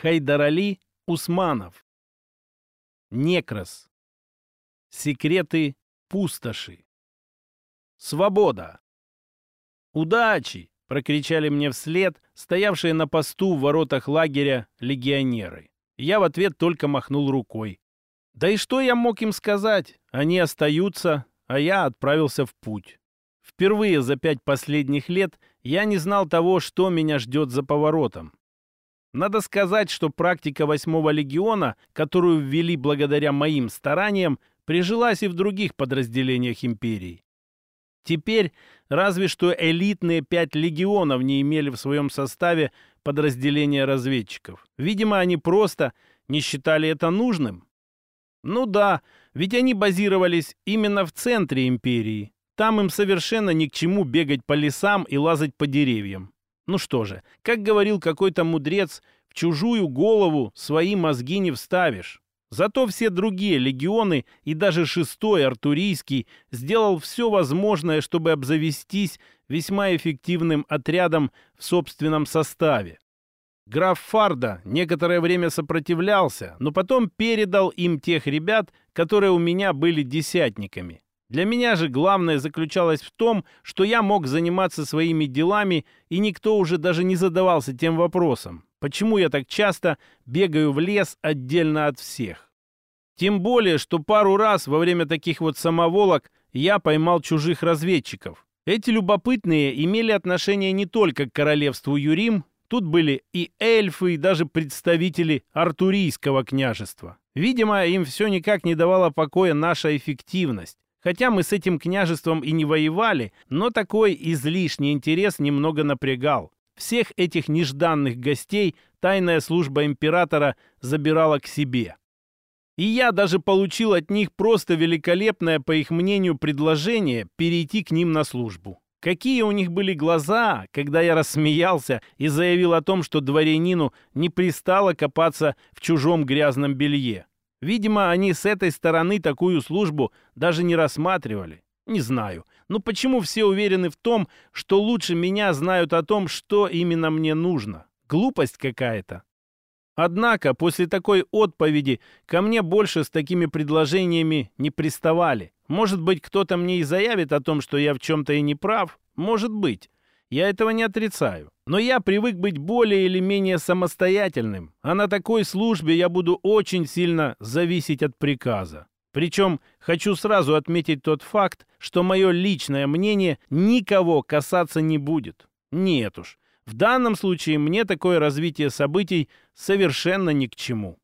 Хайдарали Усманов. Некрос. Секреты пустоши. Свобода. Удачи! прокричали мне вслед стоявшие на посту в воротах лагеря легионеры. Я в ответ только махнул рукой. Да и что я мог им сказать? Они остаются, а я отправился в путь. Впервые за пять последних лет я не знал того, что меня ждет за поворотом. Надо сказать, что практика восьмого легиона, которую ввели благодаря моим стараниям, прижилась и в других подразделениях империи. Теперь разве что элитные пять легионов не имели в своем составе подразделения разведчиков. Видимо, они просто не считали это нужным. Ну да, ведь они базировались именно в центре империи. Там им совершенно ни к чему бегать по лесам и лазать по деревьям. Ну что же, как говорил какой-то мудрец, в чужую голову свои мозги не вставишь. Зато все другие легионы и даже шестой артурийский сделал все возможное, чтобы обзавестись весьма эффективным отрядом в собственном составе. Граф Фарда некоторое время сопротивлялся, но потом передал им тех ребят, которые у меня были десятниками. Для меня же главное заключалось в том, что я мог заниматься своими делами, и никто уже даже не задавался тем вопросом, почему я так часто бегаю в лес отдельно от всех. Тем более, что пару раз во время таких вот самоволок я поймал чужих разведчиков. Эти любопытные имели отношение не только к королевству Юрим, тут были и эльфы, и даже представители Артурийского княжества. Видимо, им все никак не давала покоя наша эффективность. Хотя мы с этим княжеством и не воевали, но такой излишний интерес немного напрягал. Всех этих нежданных гостей тайная служба императора забирала к себе. И я даже получил от них просто великолепное, по их мнению, предложение перейти к ним на службу. Какие у них были глаза, когда я рассмеялся и заявил о том, что дворянину не пристало копаться в чужом грязном белье. Видимо, они с этой стороны такую службу даже не рассматривали. Не знаю. Но почему все уверены в том, что лучше меня знают о том, что именно мне нужно? Глупость какая-то. Однако после такой отповеди ко мне больше с такими предложениями не приставали. Может быть, кто-то мне и заявит о том, что я в чем-то и не прав? Может быть. Я этого не отрицаю. Но я привык быть более или менее самостоятельным, а на такой службе я буду очень сильно зависеть от приказа. Причем хочу сразу отметить тот факт, что мое личное мнение никого касаться не будет. Нет уж, в данном случае мне такое развитие событий совершенно ни к чему.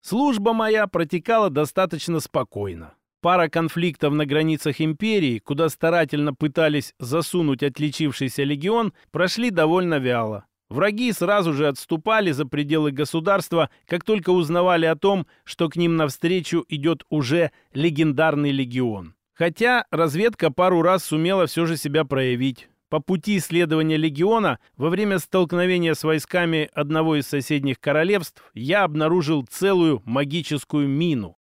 Служба моя протекала достаточно спокойно. Пара конфликтов на границах империи, куда старательно пытались засунуть отличившийся легион, прошли довольно вяло. Враги сразу же отступали за пределы государства, как только узнавали о том, что к ним навстречу идет уже легендарный легион. Хотя разведка пару раз сумела все же себя проявить. По пути исследования легиона во время столкновения с войсками одного из соседних королевств я обнаружил целую магическую мину.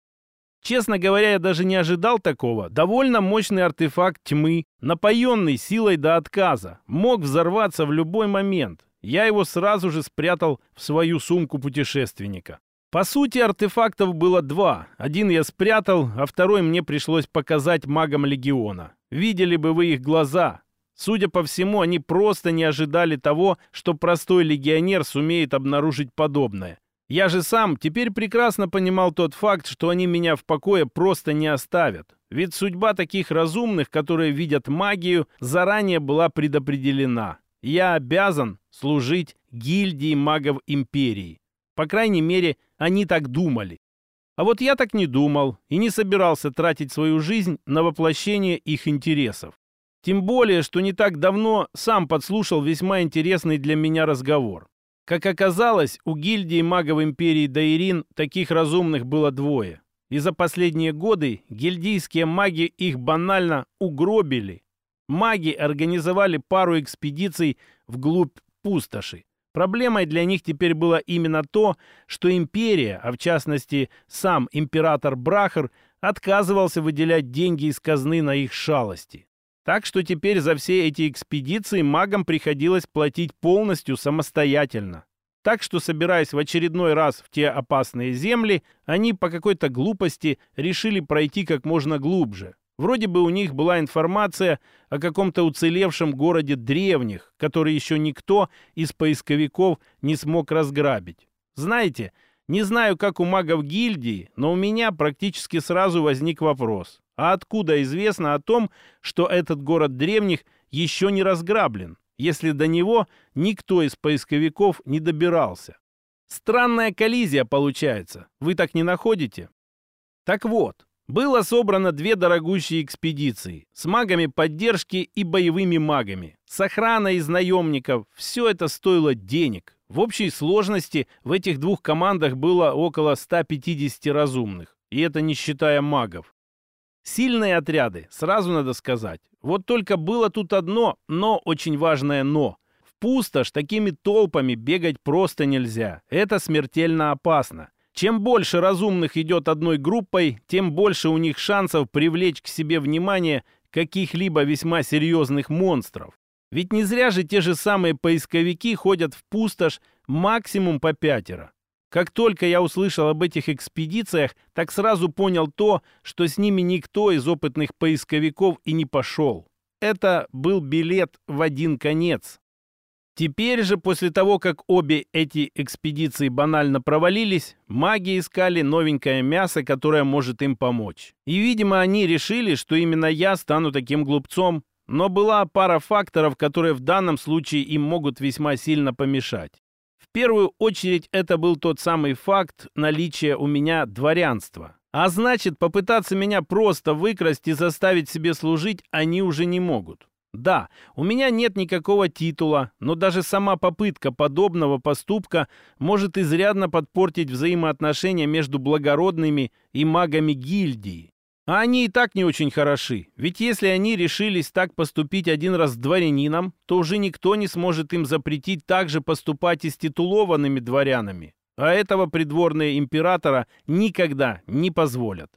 Честно говоря, я даже не ожидал такого. Довольно мощный артефакт тьмы, напоенный силой до отказа, мог взорваться в любой момент. Я его сразу же спрятал в свою сумку путешественника. По сути, артефактов было два. Один я спрятал, а второй мне пришлось показать магам Легиона. Видели бы вы их глаза. Судя по всему, они просто не ожидали того, что простой легионер сумеет обнаружить подобное. Я же сам теперь прекрасно понимал тот факт, что они меня в покое просто не оставят. Ведь судьба таких разумных, которые видят магию, заранее была предопределена. Я обязан служить гильдии магов империи. По крайней мере, они так думали. А вот я так не думал и не собирался тратить свою жизнь на воплощение их интересов. Тем более, что не так давно сам подслушал весьма интересный для меня разговор. Как оказалось, у гильдии магов империи Дайрин таких разумных было двое. И за последние годы гильдийские маги их банально угробили. Маги организовали пару экспедиций вглубь пустоши. Проблемой для них теперь было именно то, что империя, а в частности сам император Брахар, отказывался выделять деньги из казны на их шалости. Так что теперь за все эти экспедиции магам приходилось платить полностью самостоятельно. Так что, собираясь в очередной раз в те опасные земли, они по какой-то глупости решили пройти как можно глубже. Вроде бы у них была информация о каком-то уцелевшем городе древних, который еще никто из поисковиков не смог разграбить. Знаете, не знаю, как у магов гильдии, но у меня практически сразу возник вопрос. А откуда известно о том, что этот город древних еще не разграблен? если до него никто из поисковиков не добирался. Странная коллизия получается, вы так не находите? Так вот, было собрано две дорогущие экспедиции с магами поддержки и боевыми магами, с охраной из наемников. Все это стоило денег. В общей сложности в этих двух командах было около 150 разумных, и это не считая магов. Сильные отряды, сразу надо сказать. Вот только было тут одно, но очень важное «но». В пустошь такими толпами бегать просто нельзя. Это смертельно опасно. Чем больше разумных идет одной группой, тем больше у них шансов привлечь к себе внимание каких-либо весьма серьезных монстров. Ведь не зря же те же самые поисковики ходят в пустошь максимум по пятеро. Как только я услышал об этих экспедициях, так сразу понял то, что с ними никто из опытных поисковиков и не пошел. Это был билет в один конец. Теперь же, после того, как обе эти экспедиции банально провалились, маги искали новенькое мясо, которое может им помочь. И, видимо, они решили, что именно я стану таким глупцом. Но была пара факторов, которые в данном случае им могут весьма сильно помешать. Первую очередь это был тот самый факт наличия у меня дворянства. А значит, попытаться меня просто выкрасть и заставить себе служить они уже не могут. Да, у меня нет никакого титула, но даже сама попытка подобного поступка может изрядно подпортить взаимоотношения между благородными и магами гильдии. А они и так не очень хороши. Ведь если они решились так поступить один раз с дворянином, то уже никто не сможет им запретить также поступать и с титулованными дворянами. А этого придворные императора никогда не позволят.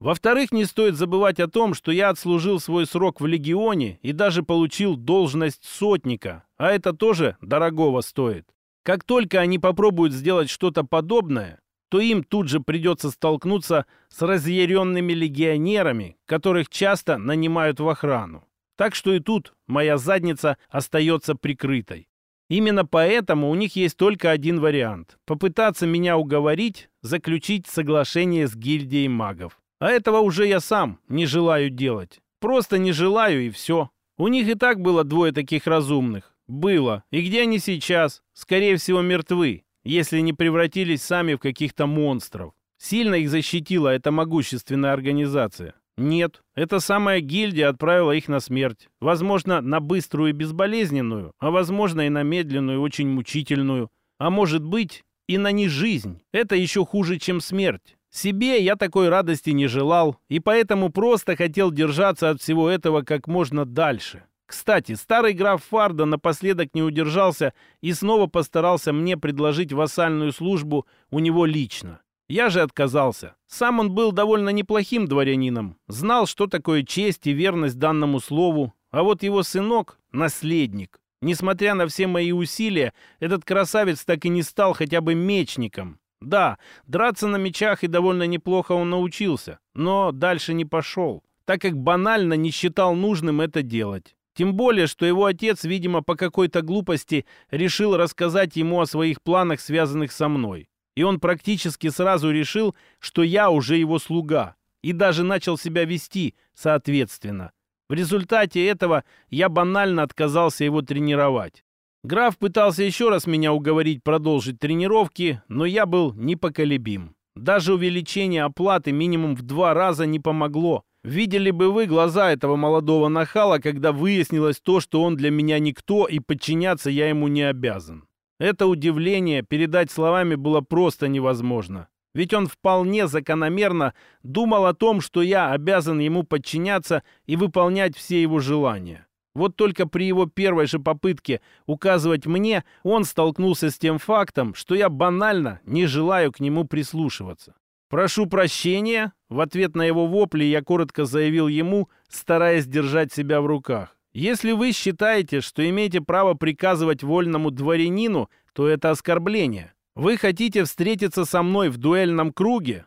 Во-вторых, не стоит забывать о том, что я отслужил свой срок в легионе и даже получил должность сотника, а это тоже дорогого стоит. Как только они попробуют сделать что-то подобное, то им тут же придется столкнуться с разъяренными легионерами, которых часто нанимают в охрану. Так что и тут моя задница остается прикрытой. Именно поэтому у них есть только один вариант – попытаться меня уговорить заключить соглашение с гильдией магов. А этого уже я сам не желаю делать. Просто не желаю и все. У них и так было двое таких разумных. Было. И где они сейчас? Скорее всего, мертвы если не превратились сами в каких-то монстров. Сильно их защитила эта могущественная организация. Нет, эта самая гильдия отправила их на смерть. Возможно, на быструю и безболезненную, а возможно и на медленную очень мучительную. А может быть, и на нежизнь. Это еще хуже, чем смерть. Себе я такой радости не желал, и поэтому просто хотел держаться от всего этого как можно дальше. Кстати, старый граф Фарда напоследок не удержался и снова постарался мне предложить вассальную службу у него лично. Я же отказался. Сам он был довольно неплохим дворянином, знал, что такое честь и верность данному слову, а вот его сынок — наследник. Несмотря на все мои усилия, этот красавец так и не стал хотя бы мечником. Да, драться на мечах и довольно неплохо он научился, но дальше не пошел, так как банально не считал нужным это делать. Тем более, что его отец, видимо, по какой-то глупости решил рассказать ему о своих планах, связанных со мной. И он практически сразу решил, что я уже его слуга, и даже начал себя вести соответственно. В результате этого я банально отказался его тренировать. Граф пытался еще раз меня уговорить продолжить тренировки, но я был непоколебим. Даже увеличение оплаты минимум в два раза не помогло. Видели бы вы глаза этого молодого нахала, когда выяснилось то, что он для меня никто, и подчиняться я ему не обязан. Это удивление передать словами было просто невозможно. Ведь он вполне закономерно думал о том, что я обязан ему подчиняться и выполнять все его желания. Вот только при его первой же попытке указывать мне, он столкнулся с тем фактом, что я банально не желаю к нему прислушиваться. «Прошу прощения», — в ответ на его вопли я коротко заявил ему, стараясь держать себя в руках. «Если вы считаете, что имеете право приказывать вольному дворянину, то это оскорбление. Вы хотите встретиться со мной в дуэльном круге?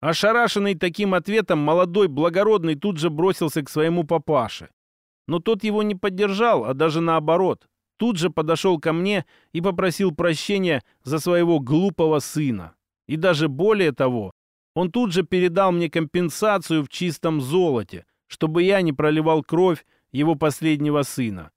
Ошарашенный таким ответом, молодой благородный тут же бросился к своему папаше. Но тот его не поддержал, а даже наоборот. Тут же подошел ко мне и попросил прощения за своего глупого сына. И даже более того, он тут же передал мне компенсацию в чистом золоте, чтобы я не проливал кровь его последнего сына.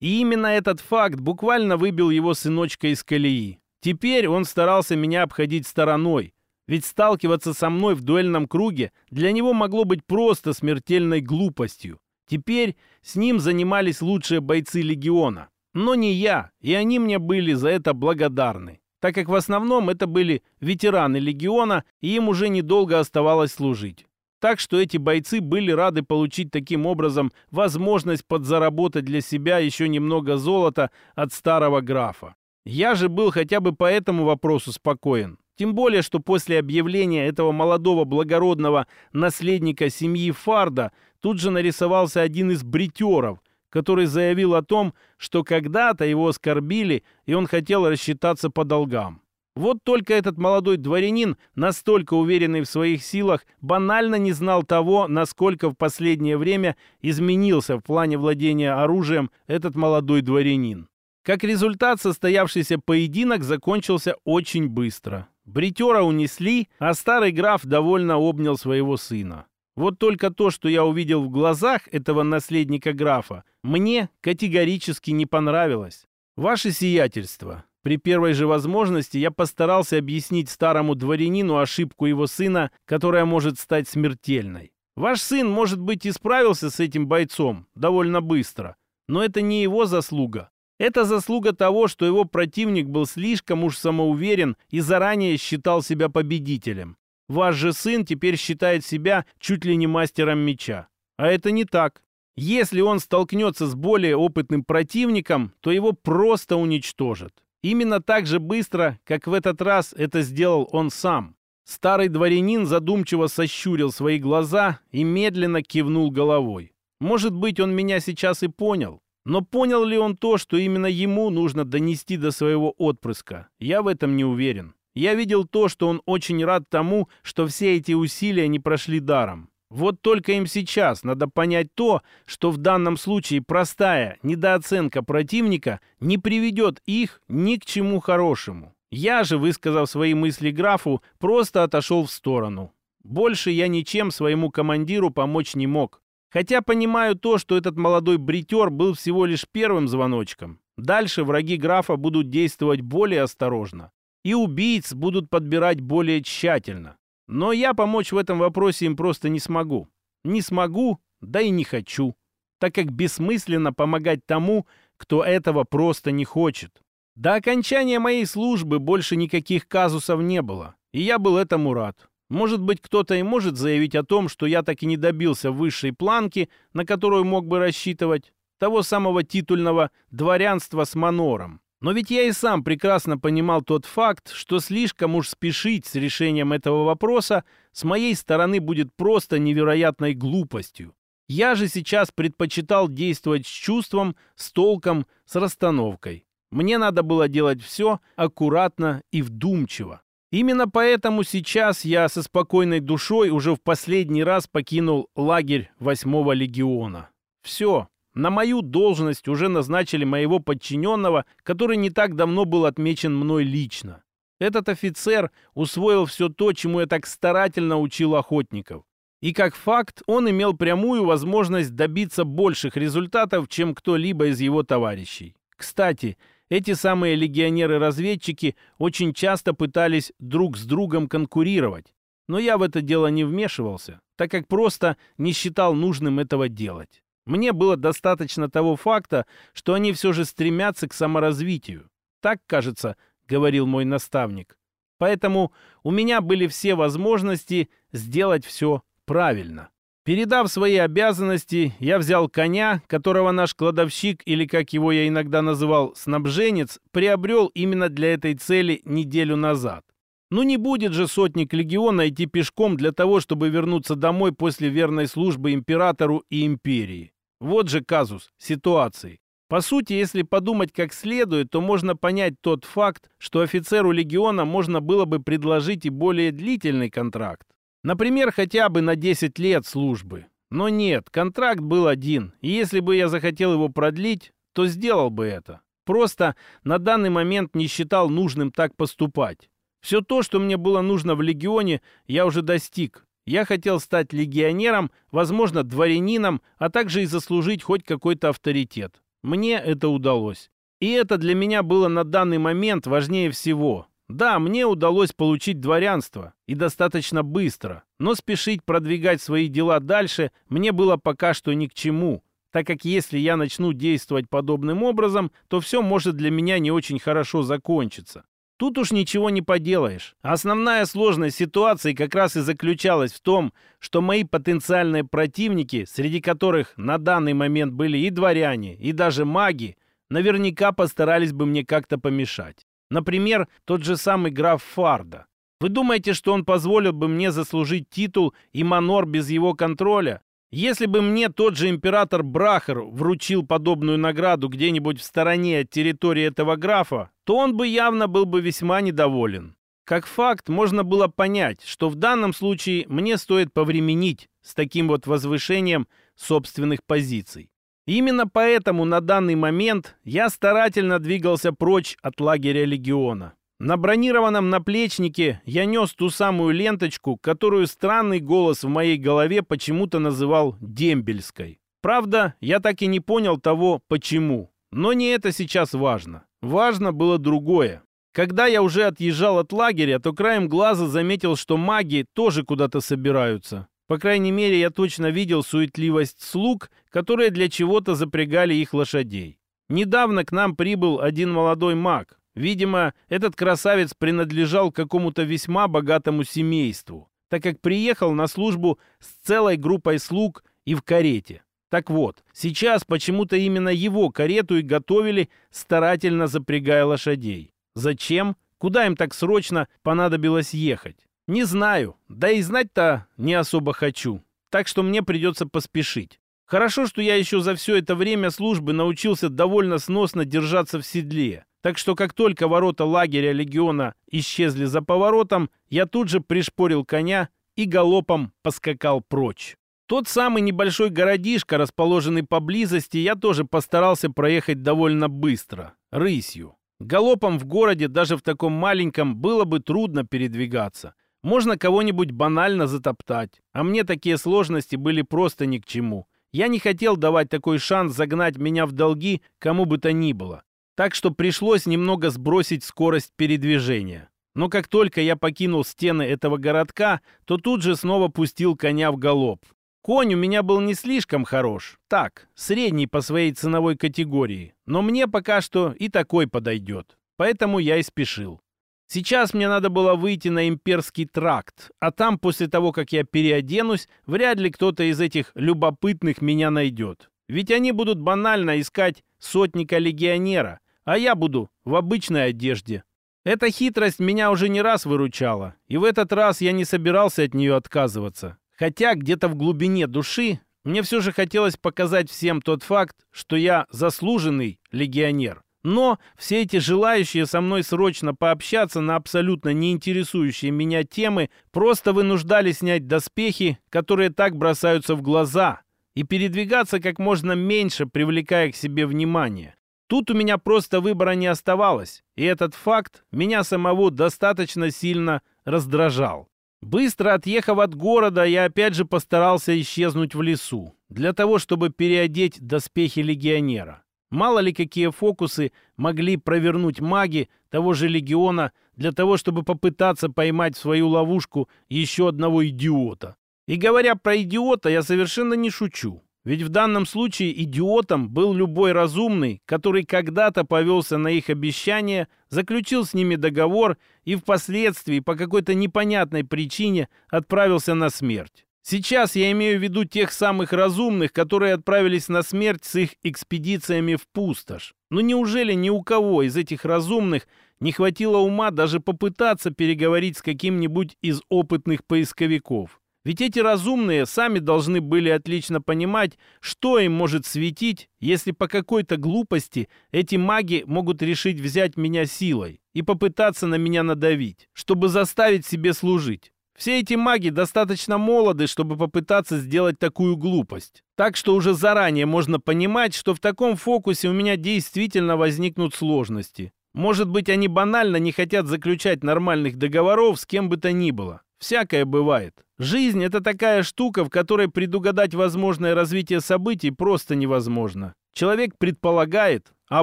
И именно этот факт буквально выбил его сыночка из колеи. Теперь он старался меня обходить стороной, ведь сталкиваться со мной в дуэльном круге для него могло быть просто смертельной глупостью. Теперь с ним занимались лучшие бойцы легиона. Но не я, и они мне были за это благодарны, так как в основном это были ветераны легиона, и им уже недолго оставалось служить. Так что эти бойцы были рады получить таким образом возможность подзаработать для себя еще немного золота от старого графа. Я же был хотя бы по этому вопросу спокоен. Тем более, что после объявления этого молодого благородного наследника семьи Фарда тут же нарисовался один из бритеров, который заявил о том, что когда-то его оскорбили, и он хотел рассчитаться по долгам. Вот только этот молодой дворянин, настолько уверенный в своих силах, банально не знал того, насколько в последнее время изменился в плане владения оружием этот молодой дворянин. Как результат, состоявшийся поединок закончился очень быстро. Бритера унесли, а старый граф довольно обнял своего сына. Вот только то, что я увидел в глазах этого наследника графа, мне категорически не понравилось. Ваше сиятельство, при первой же возможности я постарался объяснить старому дворянину ошибку его сына, которая может стать смертельной. Ваш сын, может быть, и справился с этим бойцом довольно быстро, но это не его заслуга. Это заслуга того, что его противник был слишком уж самоуверен и заранее считал себя победителем. Ваш же сын теперь считает себя чуть ли не мастером меча. А это не так. Если он столкнется с более опытным противником, то его просто уничтожат. Именно так же быстро, как в этот раз это сделал он сам. Старый дворянин задумчиво сощурил свои глаза и медленно кивнул головой. Может быть, он меня сейчас и понял. Но понял ли он то, что именно ему нужно донести до своего отпрыска? Я в этом не уверен. Я видел то, что он очень рад тому, что все эти усилия не прошли даром. Вот только им сейчас надо понять то, что в данном случае простая недооценка противника не приведет их ни к чему хорошему. Я же, высказав свои мысли графу, просто отошел в сторону. Больше я ничем своему командиру помочь не мог. Хотя понимаю то, что этот молодой бритер был всего лишь первым звоночком. Дальше враги графа будут действовать более осторожно. И убийц будут подбирать более тщательно. Но я помочь в этом вопросе им просто не смогу. Не смогу, да и не хочу. Так как бессмысленно помогать тому, кто этого просто не хочет. До окончания моей службы больше никаких казусов не было. И я был этому рад. Может быть, кто-то и может заявить о том, что я так и не добился высшей планки, на которую мог бы рассчитывать, того самого титульного дворянства с манором. Но ведь я и сам прекрасно понимал тот факт, что слишком уж спешить с решением этого вопроса с моей стороны будет просто невероятной глупостью. Я же сейчас предпочитал действовать с чувством, с толком, с расстановкой. Мне надо было делать все аккуратно и вдумчиво. Именно поэтому сейчас я со спокойной душой уже в последний раз покинул лагерь восьмого легиона. Все, на мою должность уже назначили моего подчиненного, который не так давно был отмечен мной лично. Этот офицер усвоил все то, чему я так старательно учил охотников. И как факт, он имел прямую возможность добиться больших результатов, чем кто-либо из его товарищей. Кстати, эти самые легионеры-разведчики очень часто пытались друг с другом конкурировать. Но я в это дело не вмешивался, так как просто не считал нужным этого делать. Мне было достаточно того факта, что они все же стремятся к саморазвитию. Так, кажется, говорил мой наставник. Поэтому у меня были все возможности сделать все правильно. Передав свои обязанности, я взял коня, которого наш кладовщик, или, как его я иногда называл, снабженец, приобрел именно для этой цели неделю назад. Ну не будет же сотник легиона идти пешком для того, чтобы вернуться домой после верной службы императору и империи. Вот же казус ситуации. По сути, если подумать как следует, то можно понять тот факт, что офицеру легиона можно было бы предложить и более длительный контракт. Например, хотя бы на 10 лет службы. Но нет, контракт был один, и если бы я захотел его продлить, то сделал бы это. Просто на данный момент не считал нужным так поступать. Все то, что мне было нужно в легионе, я уже достиг. Я хотел стать легионером, возможно, дворянином, а также и заслужить хоть какой-то авторитет. Мне это удалось. И это для меня было на данный момент важнее всего. Да, мне удалось получить дворянство, и достаточно быстро, но спешить продвигать свои дела дальше мне было пока что ни к чему, так как если я начну действовать подобным образом, то все может для меня не очень хорошо закончиться. Тут уж ничего не поделаешь. Основная сложность ситуации как раз и заключалась в том, что мои потенциальные противники, среди которых на данный момент были и дворяне, и даже маги, наверняка постарались бы мне как-то помешать. Например, тот же самый граф Фарда. Вы думаете, что он позволил бы мне заслужить титул и манор без его контроля? Если бы мне тот же император Брахер вручил подобную награду где-нибудь в стороне от территории этого графа, то он бы явно был бы весьма недоволен. Как факт, можно было понять, что в данном случае мне стоит повременить с таким вот возвышением собственных позиций. Именно поэтому на данный момент я старательно двигался прочь от лагеря легиона. На бронированном наплечнике я нес ту самую ленточку, которую странный голос в моей голове почему-то называл дембельской. Правда, я так и не понял того, почему. Но не это сейчас важно. Важно было другое. Когда я уже отъезжал от лагеря, то краем глаза заметил, что маги тоже куда-то собираются. По крайней мере, я точно видел суетливость слуг, которые для чего-то запрягали их лошадей. Недавно к нам прибыл один молодой маг, Видимо, этот красавец принадлежал какому-то весьма богатому семейству, так как приехал на службу с целой группой слуг и в карете. Так вот, сейчас почему-то именно его карету и готовили, старательно запрягая лошадей. Зачем? Куда им так срочно понадобилось ехать? Не знаю, да и знать-то не особо хочу. Так что мне придется поспешить. Хорошо, что я еще за все это время службы научился довольно сносно держаться в седле. Так что как только ворота лагеря легиона исчезли за поворотом, я тут же пришпорил коня и галопом поскакал прочь. Тот самый небольшой городишко, расположенный поблизости, я тоже постарался проехать довольно быстро, рысью. Галопом в городе, даже в таком маленьком, было бы трудно передвигаться. Можно кого-нибудь банально затоптать, а мне такие сложности были просто ни к чему. Я не хотел давать такой шанс загнать меня в долги кому бы то ни было так что пришлось немного сбросить скорость передвижения. Но как только я покинул стены этого городка, то тут же снова пустил коня в галоп. Конь у меня был не слишком хорош, так, средний по своей ценовой категории, но мне пока что и такой подойдет, поэтому я и спешил. Сейчас мне надо было выйти на имперский тракт, а там, после того, как я переоденусь, вряд ли кто-то из этих любопытных меня найдет. Ведь они будут банально искать сотника-легионера, а я буду в обычной одежде. Эта хитрость меня уже не раз выручала, и в этот раз я не собирался от нее отказываться. Хотя где-то в глубине души мне все же хотелось показать всем тот факт, что я заслуженный легионер. Но все эти желающие со мной срочно пообщаться на абсолютно не интересующие меня темы просто вынуждали снять доспехи, которые так бросаются в глаза, и передвигаться как можно меньше, привлекая к себе внимание. Тут у меня просто выбора не оставалось, и этот факт меня самого достаточно сильно раздражал. Быстро отъехав от города, я опять же постарался исчезнуть в лесу, для того, чтобы переодеть доспехи легионера. Мало ли какие фокусы могли провернуть маги того же легиона для того, чтобы попытаться поймать в свою ловушку еще одного идиота. И говоря про идиота, я совершенно не шучу. Ведь в данном случае идиотом был любой разумный, который когда-то повелся на их обещания, заключил с ними договор и впоследствии по какой-то непонятной причине отправился на смерть. Сейчас я имею в виду тех самых разумных, которые отправились на смерть с их экспедициями в пустошь. Но неужели ни у кого из этих разумных не хватило ума даже попытаться переговорить с каким-нибудь из опытных поисковиков? Ведь эти разумные сами должны были отлично понимать, что им может светить, если по какой-то глупости эти маги могут решить взять меня силой и попытаться на меня надавить, чтобы заставить себе служить. Все эти маги достаточно молоды, чтобы попытаться сделать такую глупость. Так что уже заранее можно понимать, что в таком фокусе у меня действительно возникнут сложности. Может быть, они банально не хотят заключать нормальных договоров с кем бы то ни было. Всякое бывает. Жизнь — это такая штука, в которой предугадать возможное развитие событий просто невозможно. Человек предполагает, а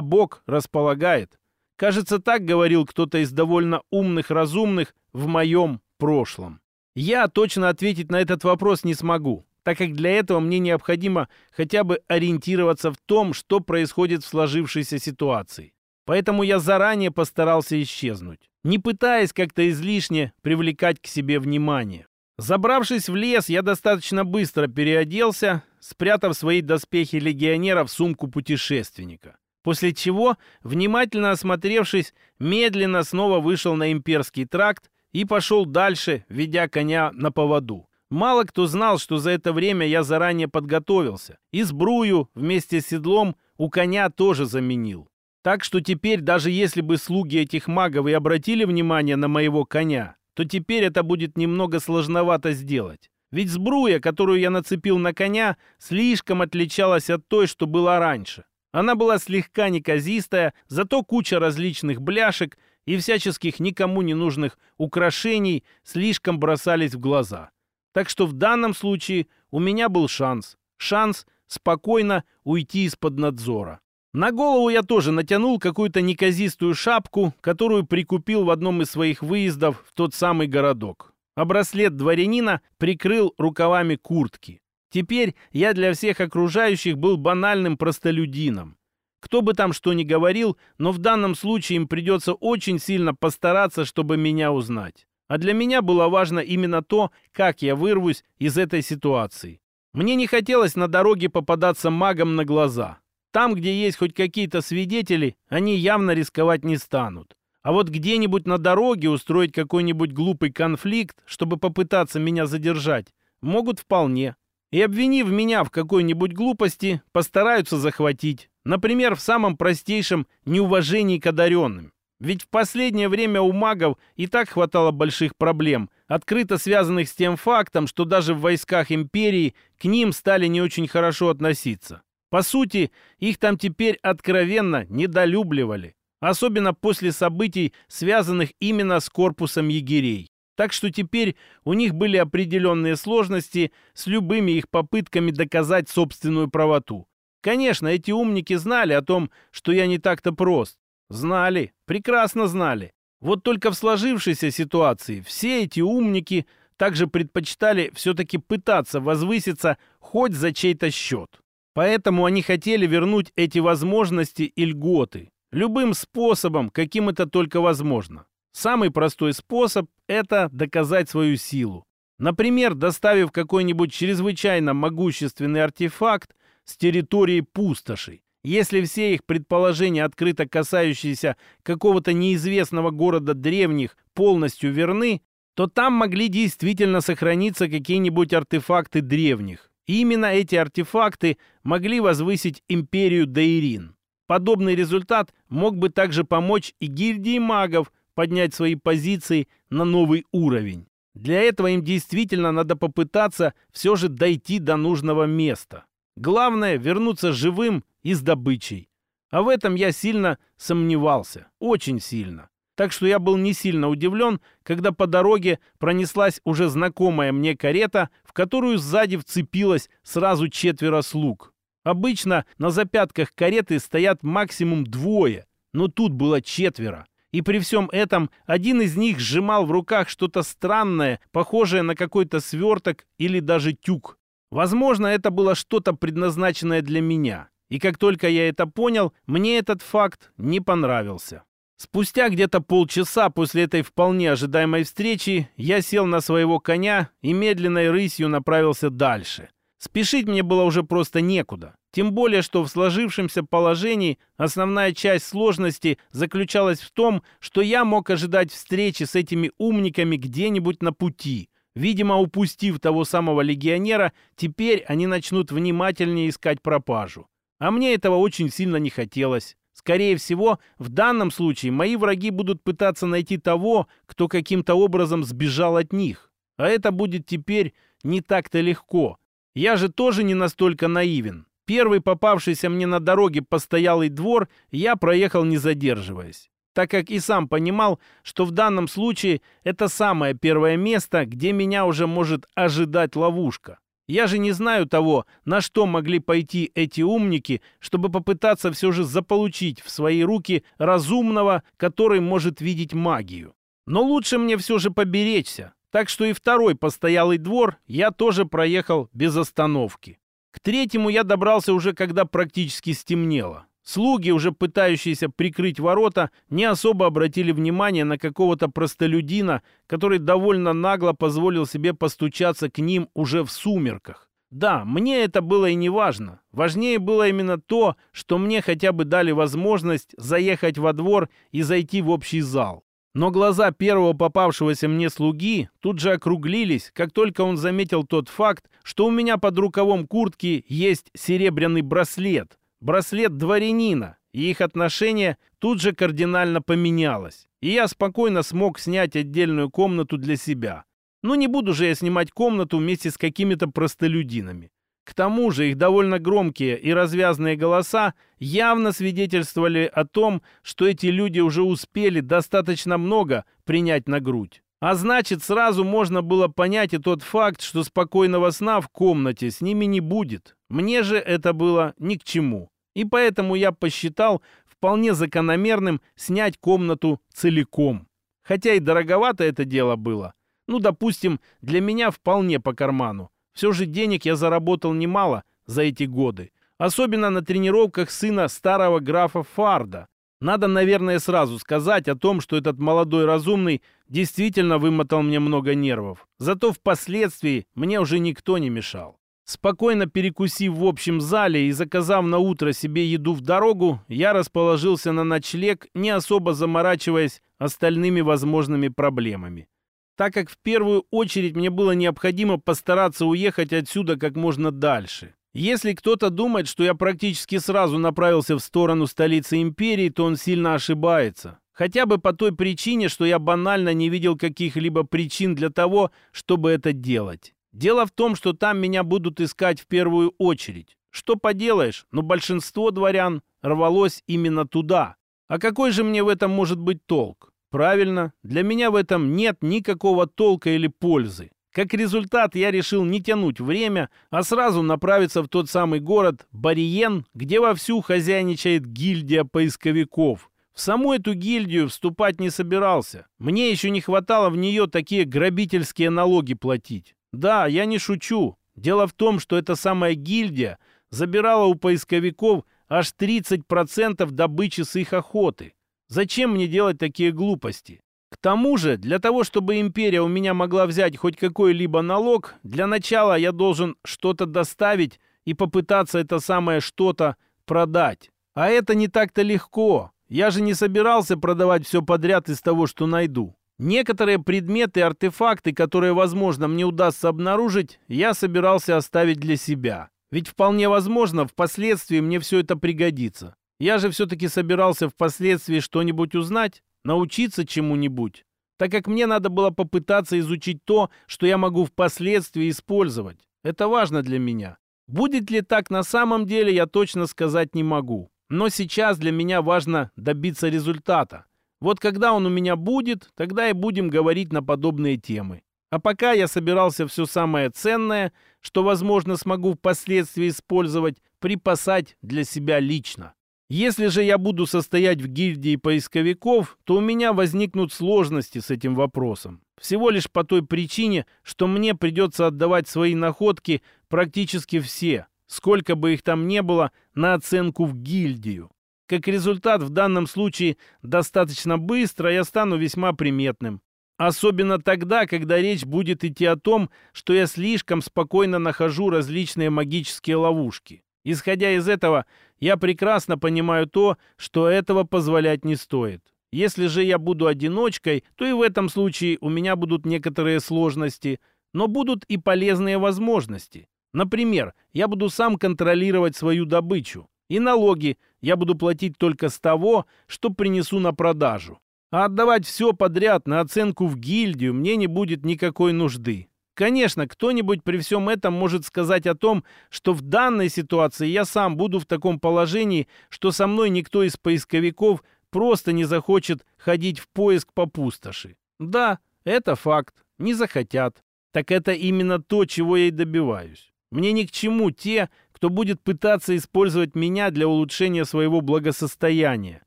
Бог располагает. Кажется, так говорил кто-то из довольно умных разумных в моем прошлом. Я точно ответить на этот вопрос не смогу, так как для этого мне необходимо хотя бы ориентироваться в том, что происходит в сложившейся ситуации. Поэтому я заранее постарался исчезнуть, не пытаясь как-то излишне привлекать к себе внимание. Забравшись в лес, я достаточно быстро переоделся, спрятав свои доспехи легионера в сумку путешественника. После чего, внимательно осмотревшись, медленно снова вышел на имперский тракт и пошел дальше, ведя коня на поводу. Мало кто знал, что за это время я заранее подготовился. И сбрую вместе с седлом у коня тоже заменил. Так что теперь, даже если бы слуги этих магов и обратили внимание на моего коня, то теперь это будет немного сложновато сделать. Ведь сбруя, которую я нацепил на коня, слишком отличалась от той, что была раньше. Она была слегка неказистая, зато куча различных бляшек и всяческих никому не нужных украшений слишком бросались в глаза. Так что в данном случае у меня был шанс. Шанс спокойно уйти из-под надзора. На голову я тоже натянул какую-то неказистую шапку, которую прикупил в одном из своих выездов в тот самый городок. А браслет дворянина прикрыл рукавами куртки. Теперь я для всех окружающих был банальным простолюдином. Кто бы там что ни говорил, но в данном случае им придется очень сильно постараться, чтобы меня узнать. А для меня было важно именно то, как я вырвусь из этой ситуации. Мне не хотелось на дороге попадаться магом на глаза. Там, где есть хоть какие-то свидетели, они явно рисковать не станут. А вот где-нибудь на дороге устроить какой-нибудь глупый конфликт, чтобы попытаться меня задержать, могут вполне. И обвинив меня в какой-нибудь глупости, постараются захватить. Например, в самом простейшем неуважении к одаренным. Ведь в последнее время у магов и так хватало больших проблем, открыто связанных с тем фактом, что даже в войсках империи к ним стали не очень хорошо относиться. По сути, их там теперь откровенно недолюбливали, особенно после событий, связанных именно с корпусом егерей. Так что теперь у них были определенные сложности с любыми их попытками доказать собственную правоту. Конечно, эти умники знали о том, что я не так-то прост. Знали, прекрасно знали. Вот только в сложившейся ситуации все эти умники также предпочитали все-таки пытаться возвыситься хоть за чей-то счет. Поэтому они хотели вернуть эти возможности и льготы. Любым способом, каким это только возможно. Самый простой способ – это доказать свою силу. Например, доставив какой-нибудь чрезвычайно могущественный артефакт с территории пустоши. Если все их предположения, открыто касающиеся какого-то неизвестного города древних, полностью верны, то там могли действительно сохраниться какие-нибудь артефакты древних. Именно эти артефакты могли возвысить империю Дейрин. Подобный результат мог бы также помочь и гильдии магов поднять свои позиции на новый уровень. Для этого им действительно надо попытаться все же дойти до нужного места. Главное — вернуться живым и с добычей. А в этом я сильно сомневался. Очень сильно так что я был не сильно удивлен, когда по дороге пронеслась уже знакомая мне карета, в которую сзади вцепилось сразу четверо слуг. Обычно на запятках кареты стоят максимум двое, но тут было четверо. И при всем этом один из них сжимал в руках что-то странное, похожее на какой-то сверток или даже тюк. Возможно, это было что-то предназначенное для меня. И как только я это понял, мне этот факт не понравился. Спустя где-то полчаса после этой вполне ожидаемой встречи я сел на своего коня и медленной рысью направился дальше. Спешить мне было уже просто некуда. Тем более, что в сложившемся положении основная часть сложности заключалась в том, что я мог ожидать встречи с этими умниками где-нибудь на пути. Видимо, упустив того самого легионера, теперь они начнут внимательнее искать пропажу. А мне этого очень сильно не хотелось. Скорее всего, в данном случае мои враги будут пытаться найти того, кто каким-то образом сбежал от них. А это будет теперь не так-то легко. Я же тоже не настолько наивен. Первый попавшийся мне на дороге постоялый двор я проехал не задерживаясь так как и сам понимал, что в данном случае это самое первое место, где меня уже может ожидать ловушка. Я же не знаю того, на что могли пойти эти умники, чтобы попытаться все же заполучить в свои руки разумного, который может видеть магию. Но лучше мне все же поберечься, так что и второй постоялый двор я тоже проехал без остановки. К третьему я добрался уже, когда практически стемнело. Слуги, уже пытающиеся прикрыть ворота, не особо обратили внимание на какого-то простолюдина, который довольно нагло позволил себе постучаться к ним уже в сумерках. Да, мне это было и не важно. Важнее было именно то, что мне хотя бы дали возможность заехать во двор и зайти в общий зал. Но глаза первого попавшегося мне слуги тут же округлились, как только он заметил тот факт, что у меня под рукавом куртки есть серебряный браслет, браслет дворянина, и их отношение тут же кардинально поменялось. И я спокойно смог снять отдельную комнату для себя. Ну не буду же я снимать комнату вместе с какими-то простолюдинами. К тому же их довольно громкие и развязные голоса явно свидетельствовали о том, что эти люди уже успели достаточно много принять на грудь. А значит, сразу можно было понять и тот факт, что спокойного сна в комнате с ними не будет. Мне же это было ни к чему. И поэтому я посчитал вполне закономерным снять комнату целиком. Хотя и дороговато это дело было. Ну, допустим, для меня вполне по карману. Все же денег я заработал немало за эти годы. Особенно на тренировках сына старого графа Фарда. Надо, наверное, сразу сказать о том, что этот молодой разумный действительно вымотал мне много нервов. Зато впоследствии мне уже никто не мешал. Спокойно перекусив в общем зале и заказав на утро себе еду в дорогу, я расположился на ночлег, не особо заморачиваясь остальными возможными проблемами. Так как в первую очередь мне было необходимо постараться уехать отсюда как можно дальше. Если кто-то думает, что я практически сразу направился в сторону столицы империи, то он сильно ошибается. Хотя бы по той причине, что я банально не видел каких-либо причин для того, чтобы это делать. Дело в том, что там меня будут искать в первую очередь. Что поделаешь, но большинство дворян рвалось именно туда. А какой же мне в этом может быть толк? Правильно, для меня в этом нет никакого толка или пользы. Как результат, я решил не тянуть время, а сразу направиться в тот самый город Бариен, где вовсю хозяйничает гильдия поисковиков. В саму эту гильдию вступать не собирался. Мне еще не хватало в нее такие грабительские налоги платить. Да, я не шучу. Дело в том, что эта самая гильдия забирала у поисковиков аж 30% добычи с их охоты. Зачем мне делать такие глупости? К тому же, для того, чтобы империя у меня могла взять хоть какой-либо налог, для начала я должен что-то доставить и попытаться это самое что-то продать. А это не так-то легко. Я же не собирался продавать все подряд из того, что найду. Некоторые предметы и артефакты, которые, возможно, мне удастся обнаружить, я собирался оставить для себя. Ведь вполне возможно, впоследствии мне все это пригодится. Я же все-таки собирался впоследствии что-нибудь узнать, научиться чему-нибудь, так как мне надо было попытаться изучить то, что я могу впоследствии использовать. Это важно для меня. Будет ли так на самом деле, я точно сказать не могу. Но сейчас для меня важно добиться результата. Вот когда он у меня будет, тогда и будем говорить на подобные темы. А пока я собирался все самое ценное, что, возможно, смогу впоследствии использовать, припасать для себя лично. Если же я буду состоять в гильдии поисковиков, то у меня возникнут сложности с этим вопросом. Всего лишь по той причине, что мне придется отдавать свои находки практически все, сколько бы их там не было, на оценку в гильдию. Как результат, в данном случае достаточно быстро я стану весьма приметным. Особенно тогда, когда речь будет идти о том, что я слишком спокойно нахожу различные магические ловушки. Исходя из этого, я прекрасно понимаю то, что этого позволять не стоит. Если же я буду одиночкой, то и в этом случае у меня будут некоторые сложности. но будут и полезные возможности. Например, я буду сам контролировать свою добычу. И налоги я буду платить только с того, что принесу на продажу. А отдавать все подряд на оценку в гильдию мне не будет никакой нужды. Конечно, кто-нибудь при всем этом может сказать о том, что в данной ситуации я сам буду в таком положении, что со мной никто из поисковиков просто не захочет ходить в поиск по пустоши. Да, это факт, не захотят. Так это именно то, чего я и добиваюсь. Мне ни к чему те, кто будет пытаться использовать меня для улучшения своего благосостояния.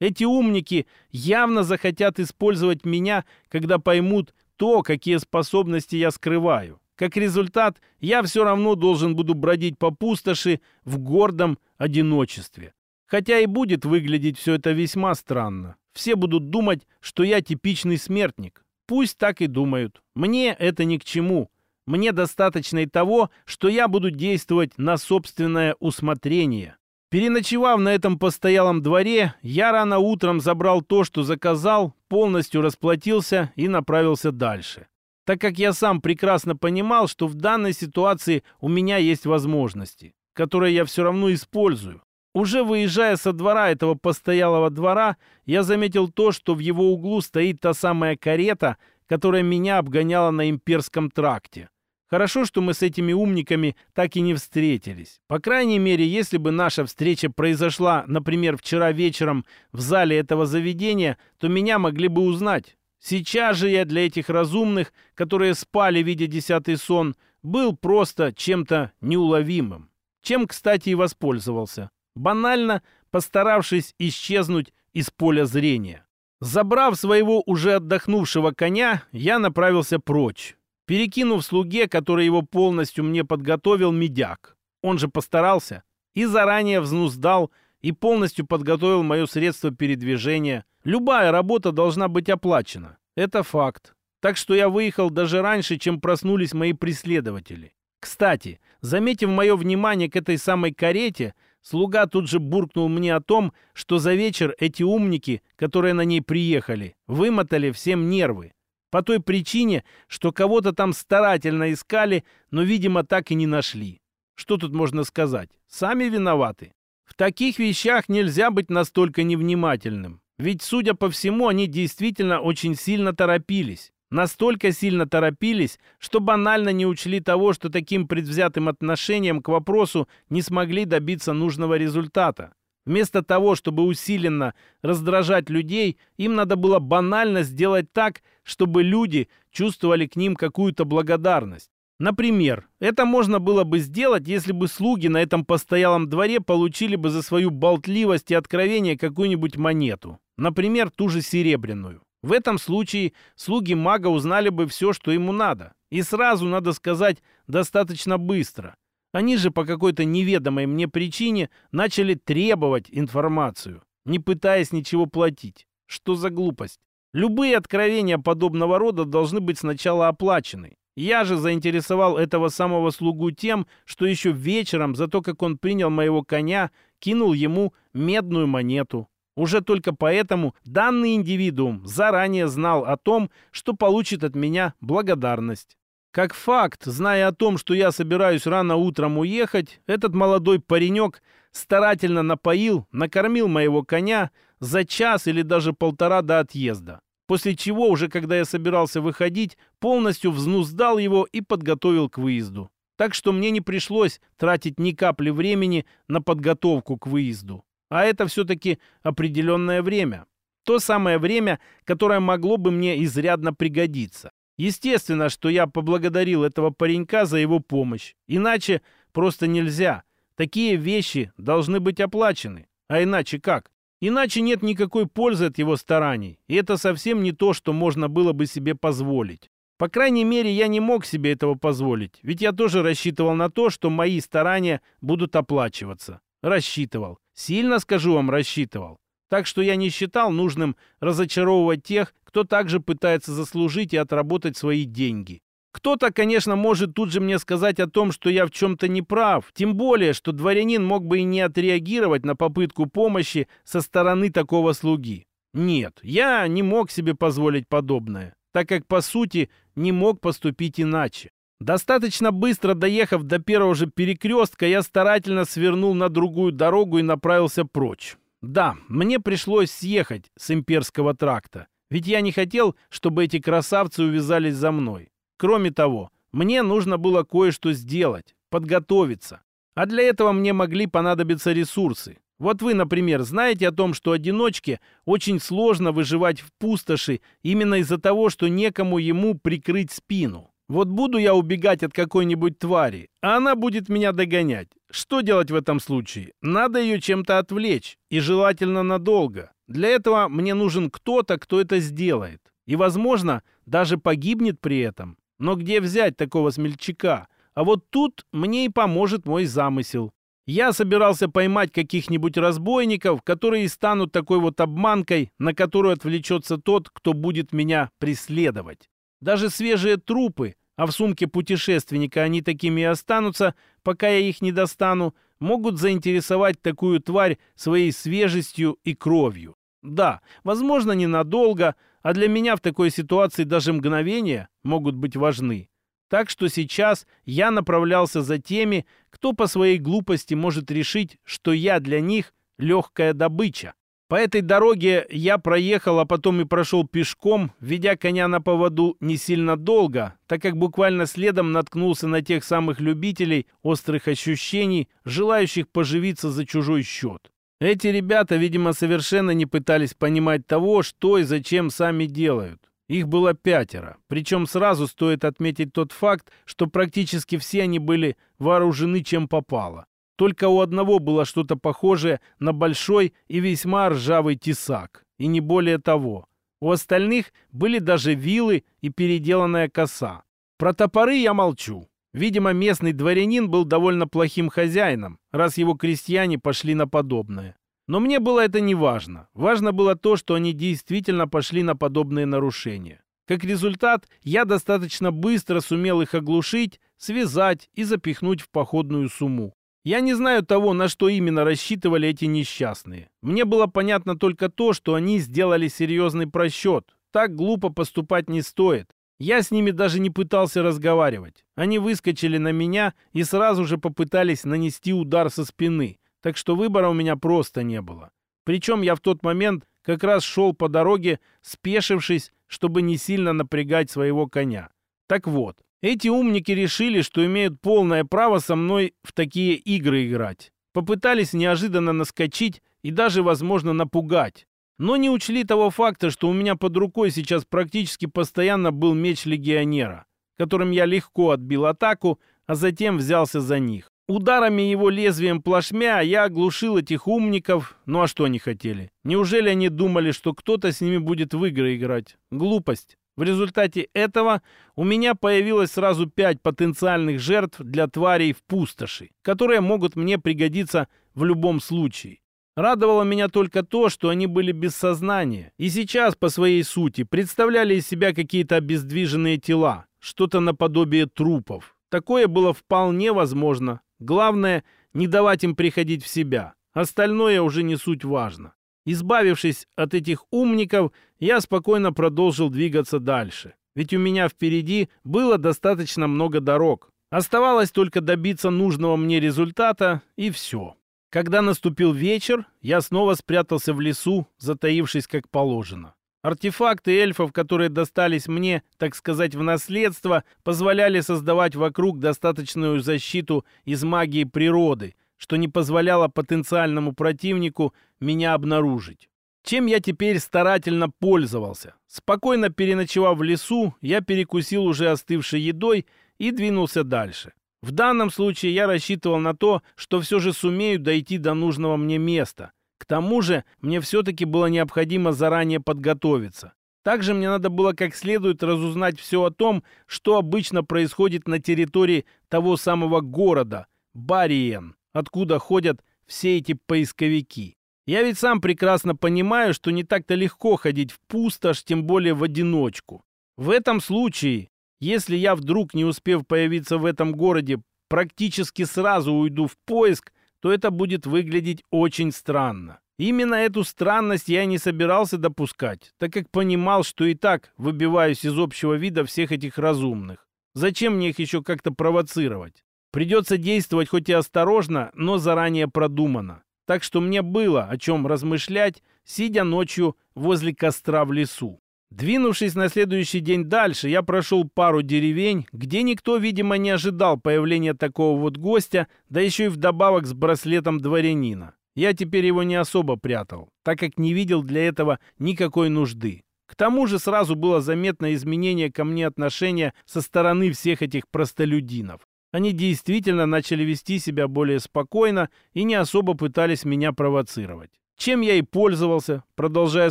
Эти умники явно захотят использовать меня, когда поймут то, какие способности я скрываю. Как результат, я все равно должен буду бродить по пустоши в гордом одиночестве. Хотя и будет выглядеть все это весьма странно. Все будут думать, что я типичный смертник. Пусть так и думают. Мне это ни к чему. Мне достаточно и того, что я буду действовать на собственное усмотрение. Переночевав на этом постоялом дворе, я рано утром забрал то, что заказал, полностью расплатился и направился дальше. Так как я сам прекрасно понимал, что в данной ситуации у меня есть возможности, которые я все равно использую. Уже выезжая со двора этого постоялого двора, я заметил то, что в его углу стоит та самая карета, которая меня обгоняла на имперском тракте. Хорошо, что мы с этими умниками так и не встретились. По крайней мере, если бы наша встреча произошла, например, вчера вечером в зале этого заведения, то меня могли бы узнать. Сейчас же я для этих разумных, которые спали, видя десятый сон, был просто чем-то неуловимым. Чем, кстати, и воспользовался. Банально постаравшись исчезнуть из поля зрения. Забрав своего уже отдохнувшего коня, я направился прочь перекинув слуге, который его полностью мне подготовил, медяк. Он же постарался и заранее взнуздал и полностью подготовил мое средство передвижения. Любая работа должна быть оплачена. Это факт. Так что я выехал даже раньше, чем проснулись мои преследователи. Кстати, заметив мое внимание к этой самой карете, слуга тут же буркнул мне о том, что за вечер эти умники, которые на ней приехали, вымотали всем нервы. По той причине, что кого-то там старательно искали, но, видимо, так и не нашли. Что тут можно сказать? Сами виноваты. В таких вещах нельзя быть настолько невнимательным. Ведь, судя по всему, они действительно очень сильно торопились. Настолько сильно торопились, что банально не учли того, что таким предвзятым отношением к вопросу не смогли добиться нужного результата. Вместо того, чтобы усиленно раздражать людей, им надо было банально сделать так, чтобы люди чувствовали к ним какую-то благодарность. Например, это можно было бы сделать, если бы слуги на этом постоялом дворе получили бы за свою болтливость и откровение какую-нибудь монету. Например, ту же серебряную. В этом случае слуги мага узнали бы все, что ему надо. И сразу, надо сказать, достаточно быстро – они же по какой-то неведомой мне причине начали требовать информацию, не пытаясь ничего платить. Что за глупость? Любые откровения подобного рода должны быть сначала оплачены. Я же заинтересовал этого самого слугу тем, что еще вечером за то, как он принял моего коня, кинул ему медную монету. Уже только поэтому данный индивидуум заранее знал о том, что получит от меня благодарность. Как факт, зная о том, что я собираюсь рано утром уехать, этот молодой паренек старательно напоил, накормил моего коня за час или даже полтора до отъезда. После чего, уже когда я собирался выходить, полностью взнуздал его и подготовил к выезду. Так что мне не пришлось тратить ни капли времени на подготовку к выезду. А это все-таки определенное время. То самое время, которое могло бы мне изрядно пригодиться. Естественно, что я поблагодарил этого паренька за его помощь. Иначе просто нельзя. Такие вещи должны быть оплачены. А иначе как? Иначе нет никакой пользы от его стараний. И это совсем не то, что можно было бы себе позволить. По крайней мере, я не мог себе этого позволить. Ведь я тоже рассчитывал на то, что мои старания будут оплачиваться. Рассчитывал. Сильно, скажу вам, рассчитывал. Так что я не считал нужным разочаровывать тех, кто также пытается заслужить и отработать свои деньги. Кто-то, конечно, может тут же мне сказать о том, что я в чем-то не прав, тем более, что дворянин мог бы и не отреагировать на попытку помощи со стороны такого слуги. Нет, я не мог себе позволить подобное, так как, по сути, не мог поступить иначе. Достаточно быстро доехав до первого же перекрестка, я старательно свернул на другую дорогу и направился прочь. Да, мне пришлось съехать с имперского тракта, ведь я не хотел, чтобы эти красавцы увязались за мной. Кроме того, мне нужно было кое-что сделать, подготовиться. А для этого мне могли понадобиться ресурсы. Вот вы, например, знаете о том, что одиночке очень сложно выживать в пустоши именно из-за того, что некому ему прикрыть спину. Вот буду я убегать от какой-нибудь твари, а она будет меня догонять. Что делать в этом случае? Надо ее чем-то отвлечь, и желательно надолго. Для этого мне нужен кто-то, кто это сделает. И, возможно, даже погибнет при этом. Но где взять такого смельчака? А вот тут мне и поможет мой замысел. Я собирался поймать каких-нибудь разбойников, которые станут такой вот обманкой, на которую отвлечется тот, кто будет меня преследовать. Даже свежие трупы, а в сумке путешественника они такими и останутся, пока я их не достану, могут заинтересовать такую тварь своей свежестью и кровью. Да, возможно, ненадолго, а для меня в такой ситуации даже мгновения могут быть важны. Так что сейчас я направлялся за теми, кто по своей глупости может решить, что я для них легкая добыча. По этой дороге я проехал, а потом и прошел пешком, ведя коня на поводу не сильно долго, так как буквально следом наткнулся на тех самых любителей острых ощущений, желающих поживиться за чужой счет. Эти ребята, видимо, совершенно не пытались понимать того, что и зачем сами делают. Их было пятеро. Причем сразу стоит отметить тот факт, что практически все они были вооружены чем попало. Только у одного было что-то похожее на большой и весьма ржавый тесак. И не более того. У остальных были даже вилы и переделанная коса. Про топоры я молчу. Видимо, местный дворянин был довольно плохим хозяином, раз его крестьяне пошли на подобное. Но мне было это не важно. Важно было то, что они действительно пошли на подобные нарушения. Как результат, я достаточно быстро сумел их оглушить, связать и запихнуть в походную сумму. Я не знаю того, на что именно рассчитывали эти несчастные. Мне было понятно только то, что они сделали серьезный просчет. Так глупо поступать не стоит. Я с ними даже не пытался разговаривать. Они выскочили на меня и сразу же попытались нанести удар со спины так что выбора у меня просто не было. Причем я в тот момент как раз шел по дороге, спешившись, чтобы не сильно напрягать своего коня. Так вот, эти умники решили, что имеют полное право со мной в такие игры играть. Попытались неожиданно наскочить и даже, возможно, напугать. Но не учли того факта, что у меня под рукой сейчас практически постоянно был меч легионера, которым я легко отбил атаку, а затем взялся за них. Ударами его лезвием плашмя я оглушил этих умников. Ну а что они хотели? Неужели они думали, что кто-то с ними будет в игры играть? Глупость. В результате этого у меня появилось сразу пять потенциальных жертв для тварей в пустоши, которые могут мне пригодиться в любом случае. Радовало меня только то, что они были без сознания и сейчас по своей сути представляли из себя какие-то обездвиженные тела, что-то наподобие трупов. Такое было вполне возможно, Главное, не давать им приходить в себя. Остальное уже не суть важно. Избавившись от этих умников, я спокойно продолжил двигаться дальше. Ведь у меня впереди было достаточно много дорог. Оставалось только добиться нужного мне результата, и все. Когда наступил вечер, я снова спрятался в лесу, затаившись как положено. Артефакты эльфов, которые достались мне, так сказать, в наследство, позволяли создавать вокруг достаточную защиту из магии природы, что не позволяло потенциальному противнику меня обнаружить. Чем я теперь старательно пользовался. Спокойно переночевав в лесу, я перекусил уже остывшей едой и двинулся дальше. В данном случае я рассчитывал на то, что все же сумею дойти до нужного мне места, к тому же мне все-таки было необходимо заранее подготовиться. Также мне надо было как следует разузнать все о том, что обычно происходит на территории того самого города, Бариен, откуда ходят все эти поисковики. Я ведь сам прекрасно понимаю, что не так-то легко ходить в пустошь, тем более в одиночку. В этом случае, если я вдруг, не успев появиться в этом городе, практически сразу уйду в поиск, то это будет выглядеть очень странно. Именно эту странность я не собирался допускать, так как понимал, что и так выбиваюсь из общего вида всех этих разумных. Зачем мне их еще как-то провоцировать? Придется действовать хоть и осторожно, но заранее продуманно. Так что мне было о чем размышлять, сидя ночью возле костра в лесу. Двинувшись на следующий день дальше, я прошел пару деревень, где никто, видимо, не ожидал появления такого вот гостя, да еще и вдобавок с браслетом дворянина. Я теперь его не особо прятал, так как не видел для этого никакой нужды. К тому же сразу было заметно изменение ко мне отношения со стороны всех этих простолюдинов. Они действительно начали вести себя более спокойно и не особо пытались меня провоцировать. Чем я и пользовался, продолжая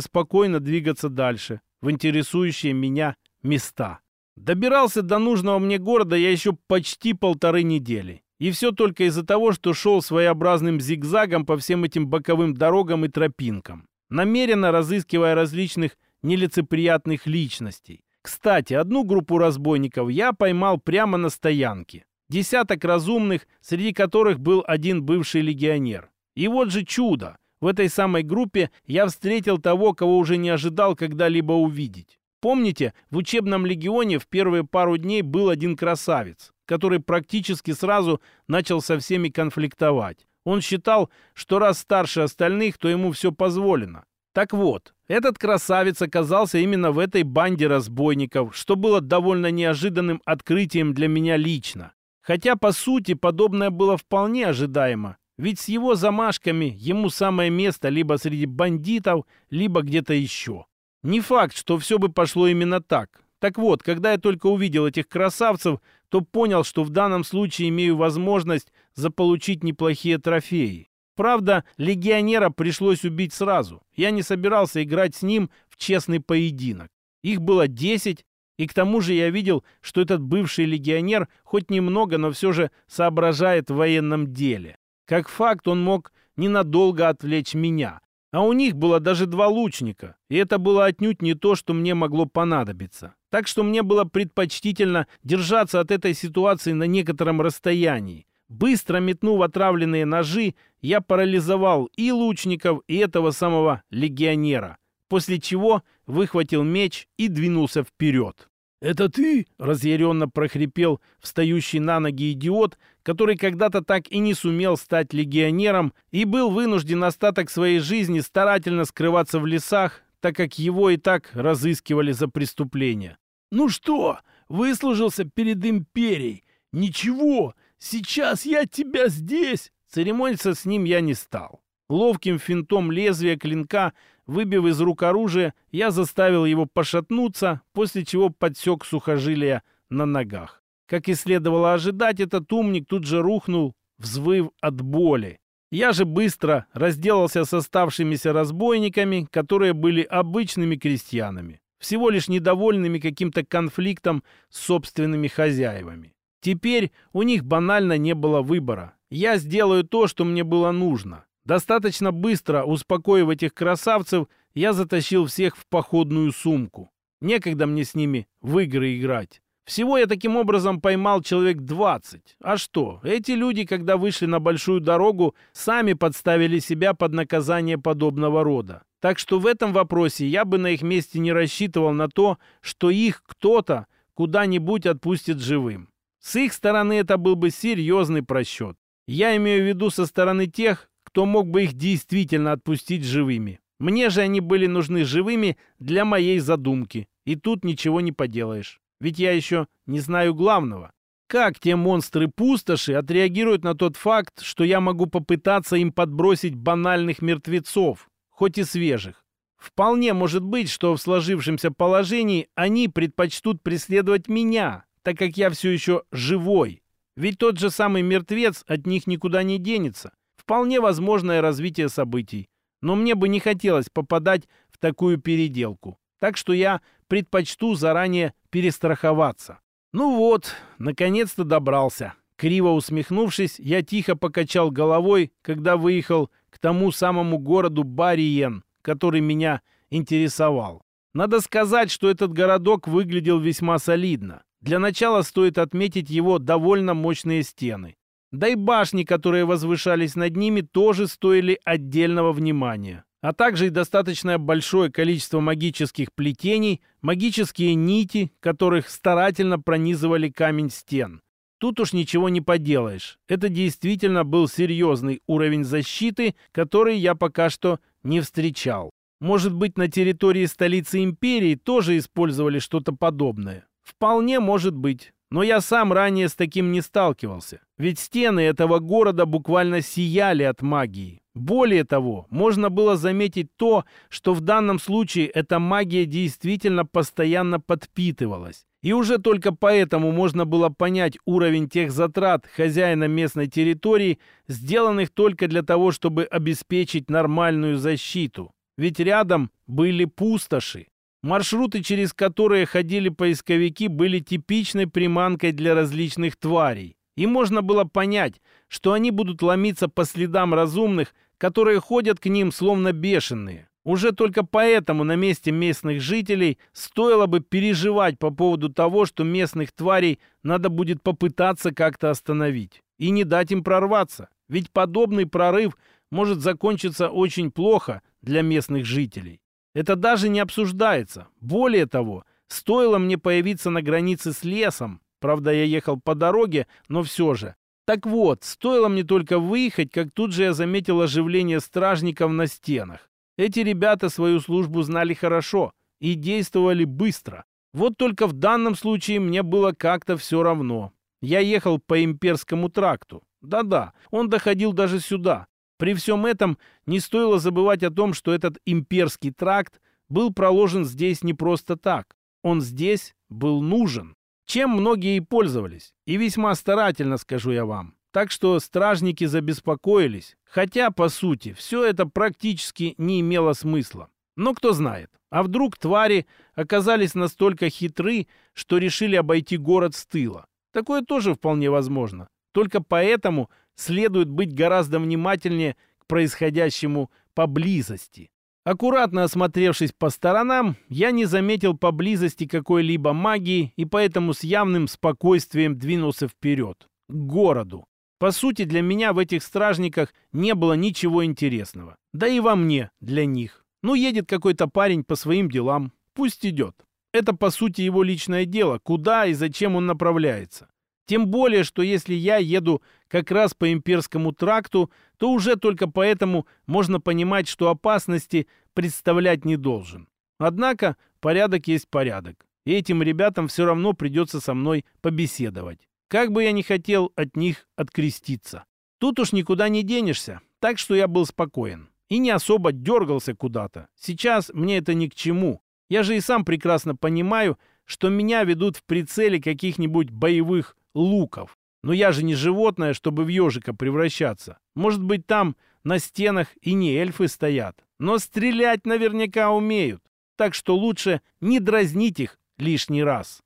спокойно двигаться дальше, в интересующие меня места. Добирался до нужного мне города я еще почти полторы недели. И все только из-за того, что шел своеобразным зигзагом по всем этим боковым дорогам и тропинкам, намеренно разыскивая различных нелицеприятных личностей. Кстати, одну группу разбойников я поймал прямо на стоянке. Десяток разумных, среди которых был один бывший легионер. И вот же чудо! В этой самой группе я встретил того, кого уже не ожидал когда-либо увидеть. Помните, в учебном легионе в первые пару дней был один красавец, который практически сразу начал со всеми конфликтовать. Он считал, что раз старше остальных, то ему все позволено. Так вот, этот красавец оказался именно в этой банде разбойников, что было довольно неожиданным открытием для меня лично. Хотя, по сути, подобное было вполне ожидаемо. Ведь с его замашками ему самое место либо среди бандитов, либо где-то еще. Не факт, что все бы пошло именно так. Так вот, когда я только увидел этих красавцев, то понял, что в данном случае имею возможность заполучить неплохие трофеи. Правда, легионера пришлось убить сразу. Я не собирался играть с ним в честный поединок. Их было десять, и к тому же я видел, что этот бывший легионер хоть немного, но все же соображает в военном деле. Как факт, он мог ненадолго отвлечь меня. А у них было даже два лучника, и это было отнюдь не то, что мне могло понадобиться. Так что мне было предпочтительно держаться от этой ситуации на некотором расстоянии, Быстро метнув отравленные ножи, я парализовал и лучников, и этого самого легионера, после чего выхватил меч и двинулся вперед. «Это ты?» — разъяренно прохрипел встающий на ноги идиот, который когда-то так и не сумел стать легионером и был вынужден остаток своей жизни старательно скрываться в лесах, так как его и так разыскивали за преступление. «Ну что, выслужился перед империей? Ничего, Сейчас я тебя здесь!» Церемониться с ним я не стал. Ловким финтом лезвия клинка, выбив из рук оружие, я заставил его пошатнуться, после чего подсек сухожилия на ногах. Как и следовало ожидать, этот умник тут же рухнул, взвыв от боли. Я же быстро разделался с оставшимися разбойниками, которые были обычными крестьянами, всего лишь недовольными каким-то конфликтом с собственными хозяевами. Теперь у них банально не было выбора. Я сделаю то, что мне было нужно. Достаточно быстро, успокоив этих красавцев, я затащил всех в походную сумку. Некогда мне с ними в игры играть. Всего я таким образом поймал человек 20. А что, эти люди, когда вышли на большую дорогу, сами подставили себя под наказание подобного рода. Так что в этом вопросе я бы на их месте не рассчитывал на то, что их кто-то куда-нибудь отпустит живым. С их стороны это был бы серьезный просчет. Я имею в виду со стороны тех, кто мог бы их действительно отпустить живыми. Мне же они были нужны живыми для моей задумки. И тут ничего не поделаешь. Ведь я еще не знаю главного. Как те монстры-пустоши отреагируют на тот факт, что я могу попытаться им подбросить банальных мертвецов, хоть и свежих? Вполне может быть, что в сложившемся положении они предпочтут преследовать меня, так как я все еще живой. Ведь тот же самый мертвец от них никуда не денется. Вполне возможное развитие событий. Но мне бы не хотелось попадать в такую переделку. Так что я предпочту заранее перестраховаться. Ну вот, наконец-то добрался. Криво усмехнувшись, я тихо покачал головой, когда выехал к тому самому городу Бариен, который меня интересовал. Надо сказать, что этот городок выглядел весьма солидно. Для начала стоит отметить его довольно мощные стены. Да и башни, которые возвышались над ними, тоже стоили отдельного внимания. а также и достаточно большое количество магических плетений, магические нити, которых старательно пронизывали камень стен. Тут уж ничего не поделаешь. Это действительно был серьезный уровень защиты, который я пока что не встречал. Может быть, на территории столицы империи тоже использовали что-то подобное. Вполне может быть. Но я сам ранее с таким не сталкивался. Ведь стены этого города буквально сияли от магии. Более того, можно было заметить то, что в данном случае эта магия действительно постоянно подпитывалась. И уже только поэтому можно было понять уровень тех затрат хозяина местной территории, сделанных только для того, чтобы обеспечить нормальную защиту. Ведь рядом были пустоши. Маршруты, через которые ходили поисковики, были типичной приманкой для различных тварей. И можно было понять, что они будут ломиться по следам разумных, которые ходят к ним словно бешеные. Уже только поэтому на месте местных жителей стоило бы переживать по поводу того, что местных тварей надо будет попытаться как-то остановить и не дать им прорваться. Ведь подобный прорыв может закончиться очень плохо для местных жителей. Это даже не обсуждается. Более того, стоило мне появиться на границе с лесом, правда, я ехал по дороге, но все же, так вот, стоило мне только выехать, как тут же я заметил оживление стражников на стенах. Эти ребята свою службу знали хорошо и действовали быстро. Вот только в данном случае мне было как-то все равно. Я ехал по имперскому тракту. Да-да, он доходил даже сюда. При всем этом не стоило забывать о том, что этот имперский тракт был проложен здесь не просто так. Он здесь был нужен чем многие и пользовались. И весьма старательно, скажу я вам. Так что стражники забеспокоились, хотя, по сути, все это практически не имело смысла. Но кто знает, а вдруг твари оказались настолько хитры, что решили обойти город с тыла. Такое тоже вполне возможно. Только поэтому следует быть гораздо внимательнее к происходящему поблизости. Аккуратно осмотревшись по сторонам, я не заметил поблизости какой-либо магии и поэтому с явным спокойствием двинулся вперед, к городу. По сути, для меня в этих стражниках не было ничего интересного. Да и во мне для них. Ну, едет какой-то парень по своим делам. Пусть идет. Это, по сути, его личное дело, куда и зачем он направляется. Тем более, что если я еду как раз по имперскому тракту, то уже только поэтому можно понимать, что опасности представлять не должен. Однако порядок есть порядок. И этим ребятам все равно придется со мной побеседовать. Как бы я ни хотел от них откреститься. Тут уж никуда не денешься, так что я был спокоен. И не особо дергался куда-то. Сейчас мне это ни к чему. Я же и сам прекрасно понимаю, что меня ведут в прицеле каких-нибудь боевых луков. Но я же не животное, чтобы в ежика превращаться. Может быть, там на стенах и не эльфы стоят. Но стрелять наверняка умеют. Так что лучше не дразнить их лишний раз.